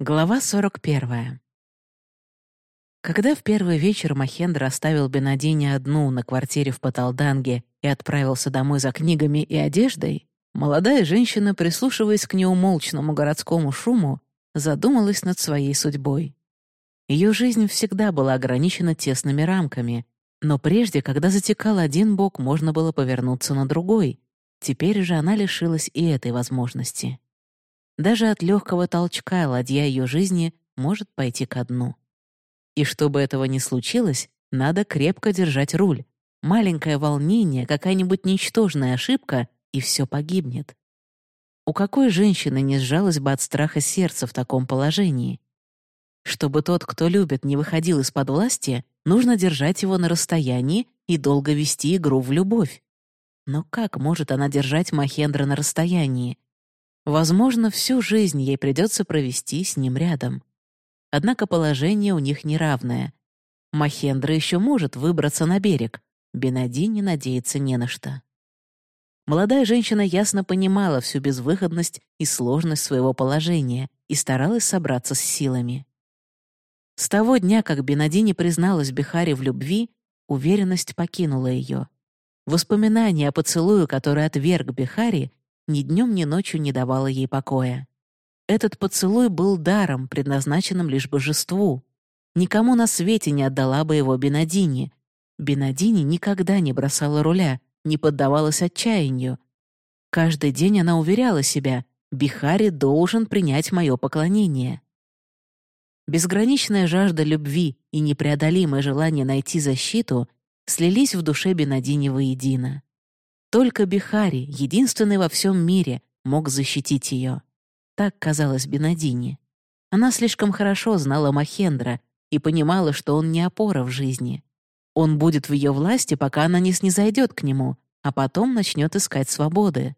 Глава 41. Когда в первый вечер Махендра оставил Бенадини одну на квартире в Паталданге и отправился домой за книгами и одеждой, молодая женщина, прислушиваясь к неумолчному городскому шуму, задумалась над своей судьбой. Ее жизнь всегда была ограничена тесными рамками, но прежде, когда затекал один бок, можно было повернуться на другой. Теперь же она лишилась и этой возможности. Даже от легкого толчка ладья ее жизни может пойти ко дну. И чтобы этого не случилось, надо крепко держать руль. Маленькое волнение, какая-нибудь ничтожная ошибка, и все погибнет. У какой женщины не сжалось бы от страха сердце в таком положении? Чтобы тот, кто любит, не выходил из-под власти, нужно держать его на расстоянии и долго вести игру в любовь. Но как может она держать Махендра на расстоянии? Возможно, всю жизнь ей придется провести с ним рядом. Однако положение у них неравное. Махендра еще может выбраться на берег. Бенади не надеется не на что. Молодая женщина ясно понимала всю безвыходность и сложность своего положения и старалась собраться с силами. С того дня, как Бенадини призналась Бихаре в любви, уверенность покинула ее. Воспоминания о поцелую, который отверг Бихари, ни днем, ни ночью не давала ей покоя. Этот поцелуй был даром, предназначенным лишь божеству. Никому на свете не отдала бы его Бенадини. Бенадини никогда не бросала руля, не поддавалась отчаянию. Каждый день она уверяла себя, Бихари должен принять мое поклонение. Безграничная жажда любви и непреодолимое желание найти защиту слились в душе Бенадини воедино. Только Бихари, единственный во всем мире, мог защитить ее. Так казалось Бенадине. Она слишком хорошо знала Махендра и понимала, что он не опора в жизни. Он будет в ее власти, пока она не снизойдет к нему, а потом начнет искать свободы.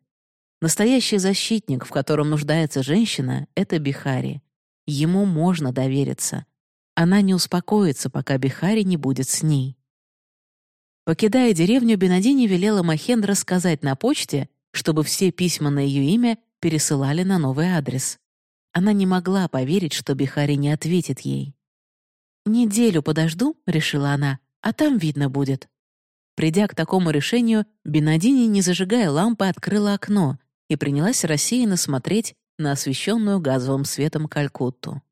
Настоящий защитник, в котором нуждается женщина, — это Бихари. Ему можно довериться. Она не успокоится, пока Бихари не будет с ней. Покидая деревню, Бенадини велела Махендра сказать на почте, чтобы все письма на ее имя пересылали на новый адрес. Она не могла поверить, что Бихари не ответит ей. «Неделю подожду», — решила она, — «а там видно будет». Придя к такому решению, Бенадини, не зажигая лампы, открыла окно и принялась рассеянно смотреть на освещенную газовым светом Калькутту.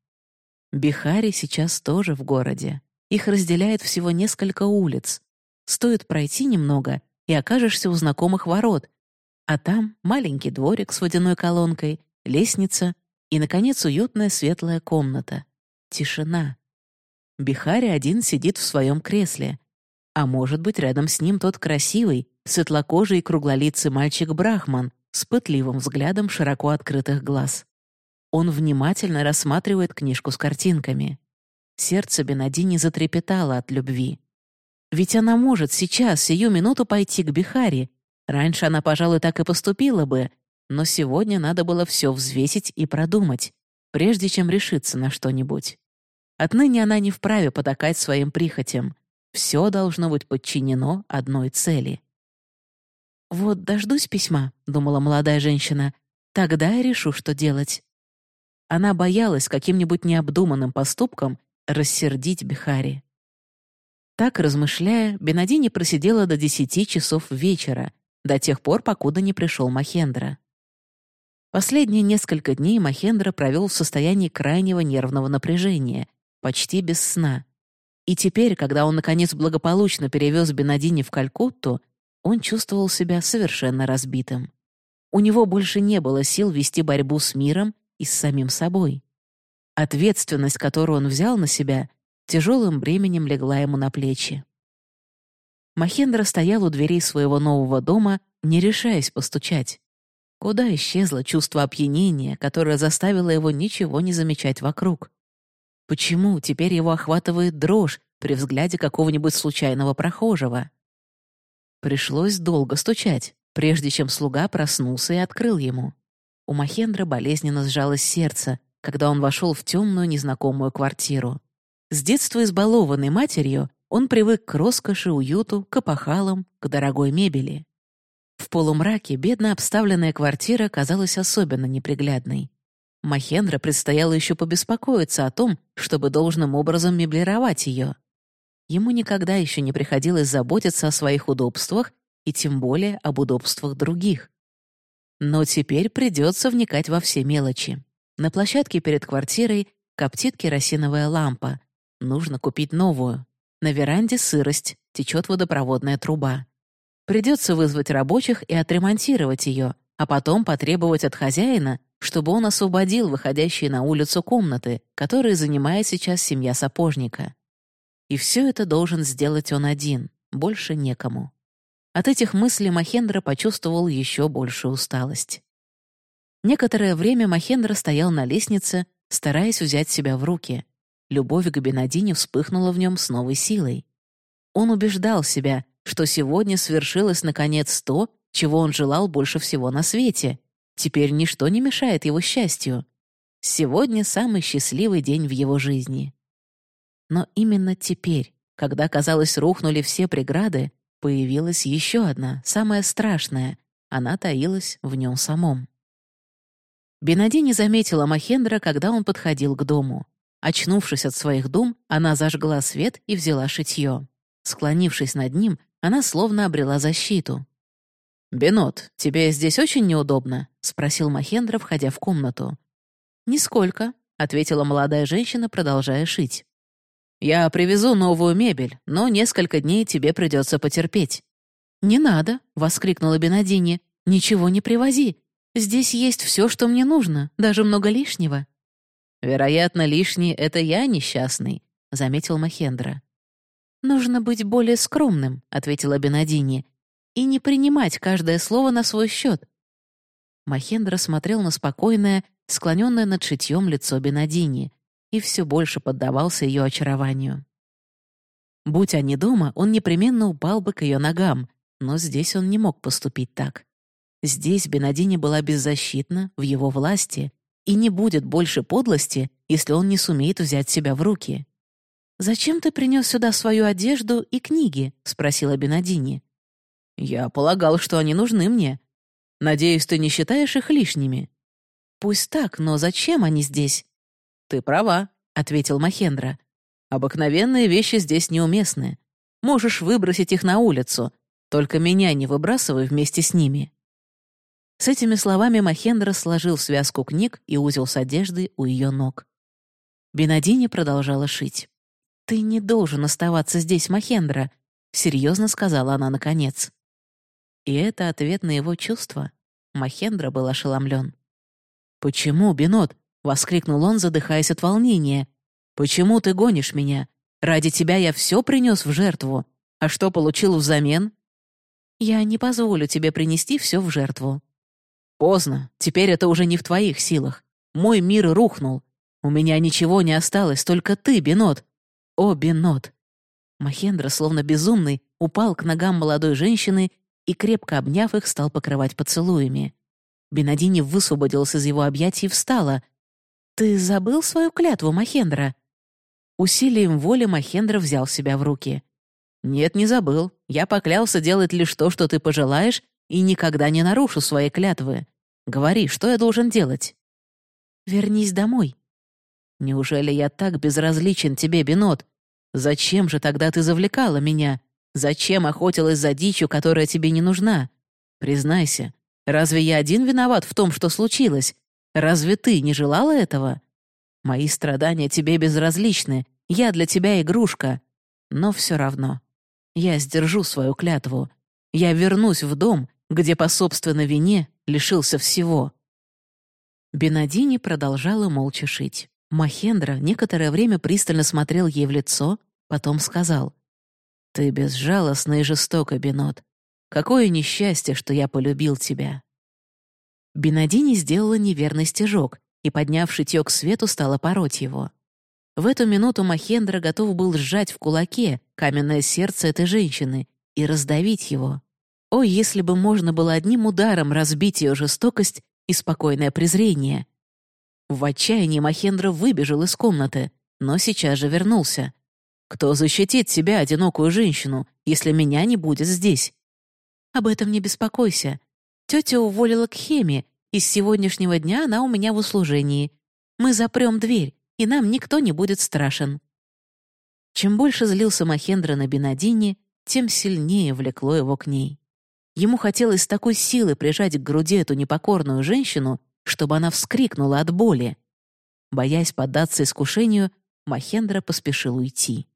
Бихари сейчас тоже в городе. Их разделяет всего несколько улиц, Стоит пройти немного, и окажешься у знакомых ворот. А там маленький дворик с водяной колонкой, лестница и, наконец, уютная светлая комната. Тишина. Бихари один сидит в своем кресле. А может быть, рядом с ним тот красивый, светлокожий и круглолицый мальчик Брахман с пытливым взглядом широко открытых глаз. Он внимательно рассматривает книжку с картинками. Сердце Бенадини затрепетало от любви. Ведь она может сейчас, сию минуту пойти к Бихари. Раньше она, пожалуй, так и поступила бы, но сегодня надо было все взвесить и продумать, прежде чем решиться на что-нибудь. Отныне она не вправе потакать своим прихотям. Все должно быть подчинено одной цели. «Вот дождусь письма», — думала молодая женщина, — «тогда я решу, что делать». Она боялась каким-нибудь необдуманным поступком рассердить Бихари. Так, размышляя, Бенадини просидела до десяти часов вечера, до тех пор, покуда не пришел Махендра. Последние несколько дней Махендра провел в состоянии крайнего нервного напряжения, почти без сна. И теперь, когда он, наконец, благополучно перевез Бенадини в Калькутту, он чувствовал себя совершенно разбитым. У него больше не было сил вести борьбу с миром и с самим собой. Ответственность, которую он взял на себя, тяжелым бременем легла ему на плечи. Махендра стоял у дверей своего нового дома, не решаясь постучать. Куда исчезло чувство опьянения, которое заставило его ничего не замечать вокруг? Почему теперь его охватывает дрожь при взгляде какого-нибудь случайного прохожего? Пришлось долго стучать, прежде чем слуга проснулся и открыл ему. У Махендра болезненно сжалось сердце, когда он вошел в темную незнакомую квартиру. С детства избалованный матерью, он привык к роскоши, уюту, к опахалам, к дорогой мебели. В полумраке бедно обставленная квартира казалась особенно неприглядной. Махендра предстояло еще побеспокоиться о том, чтобы должным образом меблировать ее. Ему никогда еще не приходилось заботиться о своих удобствах и тем более об удобствах других. Но теперь придется вникать во все мелочи. На площадке перед квартирой коптит керосиновая лампа. Нужно купить новую. На веранде сырость, течет водопроводная труба. Придется вызвать рабочих и отремонтировать ее, а потом потребовать от хозяина, чтобы он освободил выходящие на улицу комнаты, которые занимает сейчас семья сапожника. И все это должен сделать он один, больше некому. От этих мыслей Махендра почувствовал еще большую усталость. Некоторое время Махендра стоял на лестнице, стараясь взять себя в руки. Любовь к Бенадине вспыхнула в нем с новой силой. Он убеждал себя, что сегодня свершилось наконец то, чего он желал больше всего на свете. Теперь ничто не мешает его счастью. Сегодня самый счастливый день в его жизни. Но именно теперь, когда, казалось, рухнули все преграды, появилась еще одна, самая страшная. Она таилась в нем самом. Бенади не заметила Махендра, когда он подходил к дому. Очнувшись от своих дум, она зажгла свет и взяла шитье. Склонившись над ним, она словно обрела защиту. «Бенот, тебе здесь очень неудобно?» — спросил Махендра, входя в комнату. «Нисколько», — ответила молодая женщина, продолжая шить. «Я привезу новую мебель, но несколько дней тебе придется потерпеть». «Не надо», — воскликнула Бенадини. «Ничего не привози. Здесь есть все, что мне нужно, даже много лишнего». «Вероятно, лишний — это я несчастный», — заметил Махендра. «Нужно быть более скромным», — ответила Бенадини и не принимать каждое слово на свой счет. Махендра смотрел на спокойное, склоненное над шитьем лицо Бенадини и все больше поддавался ее очарованию. Будь они дома, он непременно упал бы к ее ногам, но здесь он не мог поступить так. Здесь Бенадини была беззащитна, в его власти, и не будет больше подлости, если он не сумеет взять себя в руки. «Зачем ты принес сюда свою одежду и книги?» — спросила Бенадини. «Я полагал, что они нужны мне. Надеюсь, ты не считаешь их лишними?» «Пусть так, но зачем они здесь?» «Ты права», — ответил Махендра. «Обыкновенные вещи здесь неуместны. Можешь выбросить их на улицу, только меня не выбрасывай вместе с ними». С этими словами Махендра сложил связку книг и узел с одеждой у ее ног. Бенадини продолжала шить. «Ты не должен оставаться здесь, Махендра», — серьезно сказала она наконец. И это ответ на его чувства. Махендра был ошеломлен. «Почему, Бенот?» — воскликнул он, задыхаясь от волнения. «Почему ты гонишь меня? Ради тебя я все принес в жертву. А что получил взамен?» «Я не позволю тебе принести все в жертву». «Поздно. Теперь это уже не в твоих силах. Мой мир рухнул. У меня ничего не осталось, только ты, Бенот. О, Бенот!» Махендра, словно безумный, упал к ногам молодой женщины и, крепко обняв их, стал покрывать поцелуями. Бенадини высвободился из его объятий и встала. «Ты забыл свою клятву, Махендра?» Усилием воли Махендра взял себя в руки. «Нет, не забыл. Я поклялся делать лишь то, что ты пожелаешь, и никогда не нарушу своей клятвы. Говори, что я должен делать?» «Вернись домой». «Неужели я так безразличен тебе, Бенот? Зачем же тогда ты завлекала меня? Зачем охотилась за дичью, которая тебе не нужна? Признайся, разве я один виноват в том, что случилось? Разве ты не желала этого? Мои страдания тебе безразличны, я для тебя игрушка. Но все равно. Я сдержу свою клятву. Я вернусь в дом, где по собственной вине лишился всего». Бенадини продолжала молча шить. Махендра некоторое время пристально смотрел ей в лицо, потом сказал, «Ты безжалостна и жестока, Бенот. Какое несчастье, что я полюбил тебя». Бенадини сделала неверный стежок и, подняв шитьё к свету, стала пороть его. В эту минуту Махендра готов был сжать в кулаке каменное сердце этой женщины и раздавить его. О, если бы можно было одним ударом разбить ее жестокость и спокойное презрение. В отчаянии Махендра выбежал из комнаты, но сейчас же вернулся. Кто защитит себя, одинокую женщину, если меня не будет здесь? Об этом не беспокойся. Тетя уволила к Хеме, и с сегодняшнего дня она у меня в услужении. Мы запрем дверь, и нам никто не будет страшен». Чем больше злился Махендра на Бенадини, тем сильнее влекло его к ней. Ему хотелось с такой силы прижать к груди эту непокорную женщину, чтобы она вскрикнула от боли. Боясь поддаться искушению, Махендра поспешил уйти.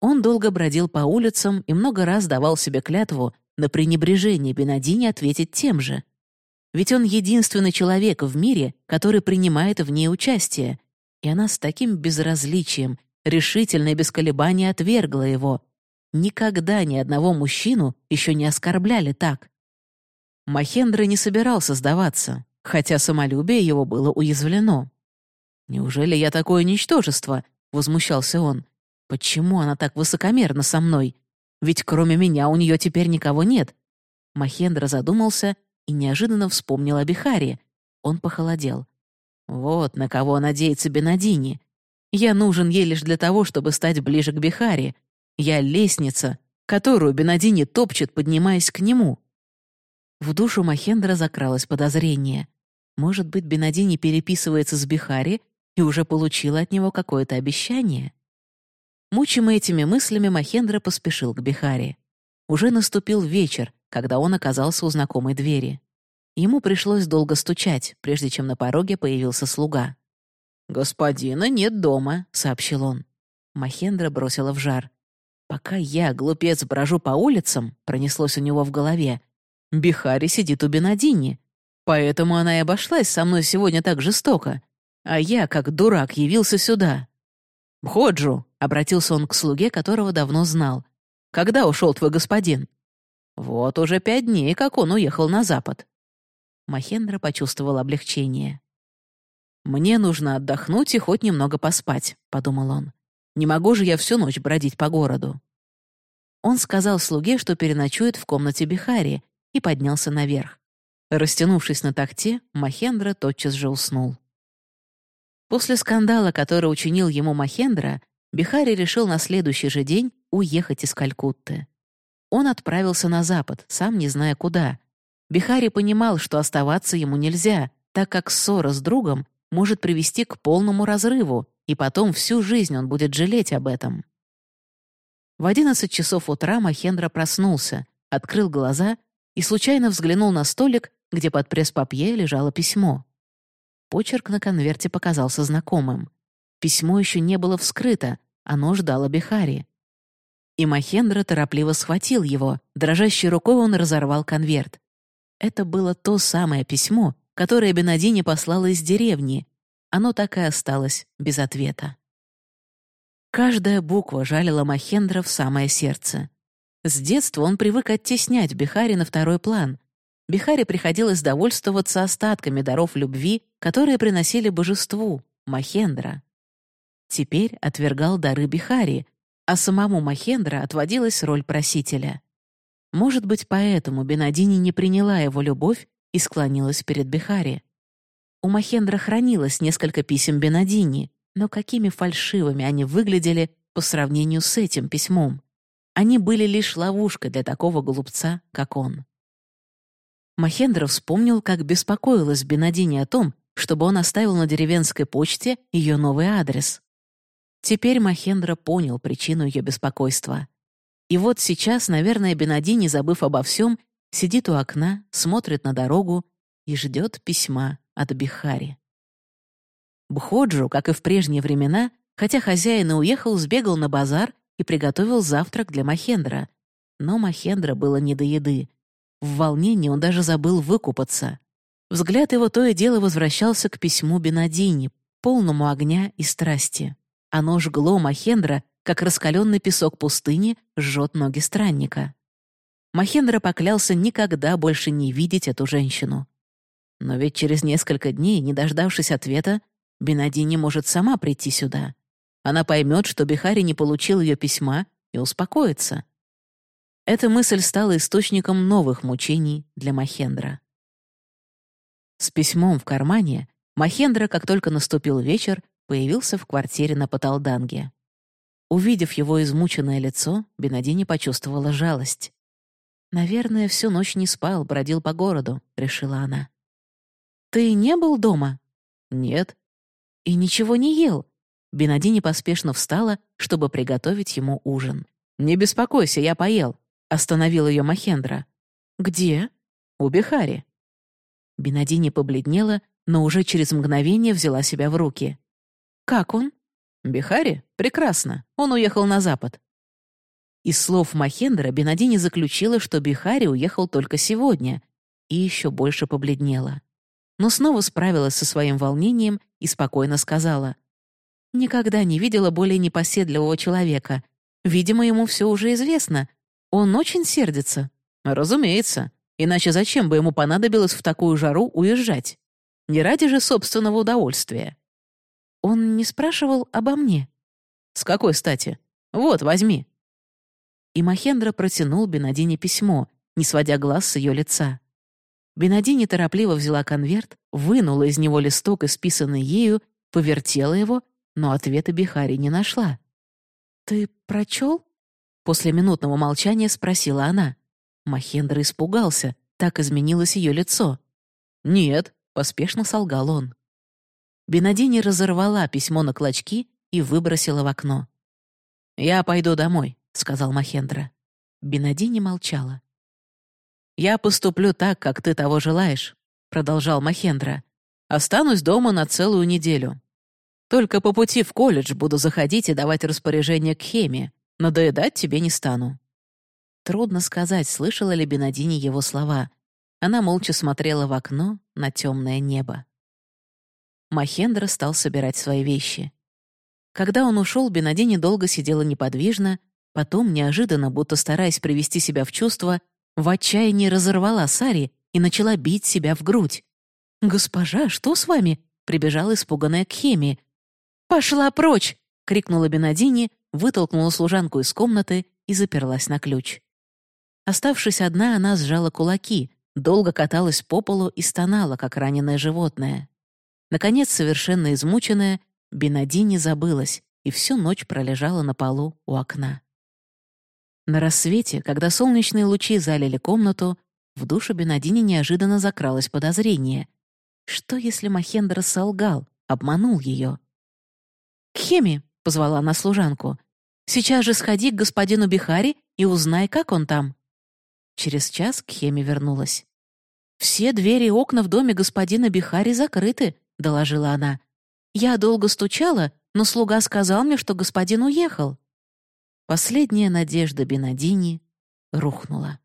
Он долго бродил по улицам и много раз давал себе клятву на пренебрежение Бенадини ответить тем же. Ведь он единственный человек в мире, который принимает в ней участие, и она с таким безразличием, решительно и без колебаний отвергла его. Никогда ни одного мужчину еще не оскорбляли так. Махендра не собирался сдаваться, хотя самолюбие его было уязвлено. «Неужели я такое ничтожество?» — возмущался он. «Почему она так высокомерна со мной? Ведь кроме меня у нее теперь никого нет». Махендра задумался и неожиданно вспомнил о Бихаре. Он похолодел. «Вот на кого надеется Бенадини. Я нужен ей лишь для того, чтобы стать ближе к Бихаре. Я лестница, которую Бенадини топчет, поднимаясь к нему». В душу Махендра закралось подозрение. Может быть, Бенадини переписывается с Бихари и уже получила от него какое-то обещание? Мучимый этими мыслями, Махендра поспешил к Бихари. Уже наступил вечер, когда он оказался у знакомой двери. Ему пришлось долго стучать, прежде чем на пороге появился слуга. «Господина нет дома», — сообщил он. Махендра бросила в жар. «Пока я, глупец, брожу по улицам», — пронеслось у него в голове, «Бихари сидит у Бенадини. Поэтому она и обошлась со мной сегодня так жестоко а я, как дурак, явился сюда. «Бходжу», — обратился он к слуге, которого давно знал. «Когда ушел твой господин?» «Вот уже пять дней, как он уехал на запад». Махендра почувствовал облегчение. «Мне нужно отдохнуть и хоть немного поспать», — подумал он. «Не могу же я всю ночь бродить по городу». Он сказал слуге, что переночует в комнате Бихари, и поднялся наверх. Растянувшись на такте, Махендра тотчас же уснул. После скандала, который учинил ему Махендра, Бихари решил на следующий же день уехать из Калькутты. Он отправился на запад, сам не зная куда. Бихари понимал, что оставаться ему нельзя, так как ссора с другом может привести к полному разрыву, и потом всю жизнь он будет жалеть об этом. В одиннадцать часов утра Махендра проснулся, открыл глаза и случайно взглянул на столик, где под пресс-папье лежало письмо. Почерк на конверте показался знакомым. Письмо еще не было вскрыто, оно ждало Бихари. И Махендра торопливо схватил его, дрожащей рукой он разорвал конверт. Это было то самое письмо, которое Бенадини послала из деревни. Оно так и осталось без ответа. Каждая буква жалила Махендра в самое сердце. С детства он привык оттеснять Бихари на второй план, Бихаре приходилось довольствоваться остатками даров любви, которые приносили божеству, Махендра. Теперь отвергал дары Бихари, а самому Махендра отводилась роль просителя. Может быть, поэтому Бенадини не приняла его любовь и склонилась перед Бихари. У Махендра хранилось несколько писем Бенадини, но какими фальшивыми они выглядели по сравнению с этим письмом. Они были лишь ловушкой для такого глупца, как он. Махендра вспомнил, как беспокоилась Бенадини о том, чтобы он оставил на деревенской почте ее новый адрес. Теперь Махендра понял причину ее беспокойства. И вот сейчас, наверное, Бенадини, забыв обо всем, сидит у окна, смотрит на дорогу и ждет письма от Бихари. Бходжу, как и в прежние времена, хотя хозяин и уехал, сбегал на базар и приготовил завтрак для Махендра. Но Махендра было не до еды. В волнении он даже забыл выкупаться. Взгляд его то и дело возвращался к письму Бенадини, полному огня и страсти. Оно жгло Махендра, как раскаленный песок пустыни жжет ноги странника. Махендра поклялся никогда больше не видеть эту женщину. Но ведь через несколько дней, не дождавшись ответа, Бенадини может сама прийти сюда. Она поймет, что Бихари не получил ее письма и успокоится. Эта мысль стала источником новых мучений для Махендра. С письмом в кармане Махендра, как только наступил вечер, появился в квартире на Паталданге. Увидев его измученное лицо, Бенадини почувствовала жалость. «Наверное, всю ночь не спал, бродил по городу», — решила она. «Ты не был дома?» «Нет». и ничего не ел. Бенадини поспешно встала, чтобы приготовить ему ужин. «Не беспокойся, я поел», — остановил ее Махендра. «Где?» «У Бихари». Бенадини побледнела, но уже через мгновение взяла себя в руки. «Как он?» «Бихари? Прекрасно. Он уехал на запад». Из слов Махендра Бенадини заключила, что Бихари уехал только сегодня, и еще больше побледнела. Но снова справилась со своим волнением и спокойно сказала. «Никогда не видела более непоседливого человека. Видимо, ему все уже известно. Он очень сердится». «Разумеется. Иначе зачем бы ему понадобилось в такую жару уезжать? Не ради же собственного удовольствия». «Он не спрашивал обо мне?» «С какой стати? Вот, возьми». И Махендра протянул Бенадине письмо, не сводя глаз с ее лица. Бенадини торопливо взяла конверт, вынула из него листок, исписанный ею, повертела его, но ответа Бихари не нашла. «Ты прочел?» После минутного молчания спросила она. Махендра испугался, так изменилось ее лицо. «Нет», — поспешно солгал он. Бенадини разорвала письмо на клочки и выбросила в окно. «Я пойду домой», — сказал Махендра. Бенадини молчала. «Я поступлю так, как ты того желаешь», — продолжал Махендра. «Останусь дома на целую неделю. Только по пути в колледж буду заходить и давать распоряжение к хеме, но доедать тебе не стану». Трудно сказать, слышала ли Бенадини его слова. Она молча смотрела в окно на темное небо. Махендра стал собирать свои вещи. Когда он ушел, Бенадини долго сидела неподвижно, потом, неожиданно, будто стараясь привести себя в чувство, в отчаянии разорвала Сари и начала бить себя в грудь. «Госпожа, что с вами?» — прибежала испуганная к Хеми. «Пошла прочь!» — крикнула Бенадини, вытолкнула служанку из комнаты и заперлась на ключ. Оставшись одна, она сжала кулаки, долго каталась по полу и стонала, как раненое животное. Наконец, совершенно измученная, Бенадини забылась и всю ночь пролежала на полу у окна. На рассвете, когда солнечные лучи залили комнату, в душу Бенадини неожиданно закралось подозрение. Что, если Махендра солгал, обманул ее? «Кхеми!» — позвала она служанку. «Сейчас же сходи к господину Бихари и узнай, как он там». Через час Кхеми вернулась. «Все двери и окна в доме господина Бихари закрыты», — доложила она. «Я долго стучала, но слуга сказал мне, что господин уехал». Последняя надежда Бенадини рухнула.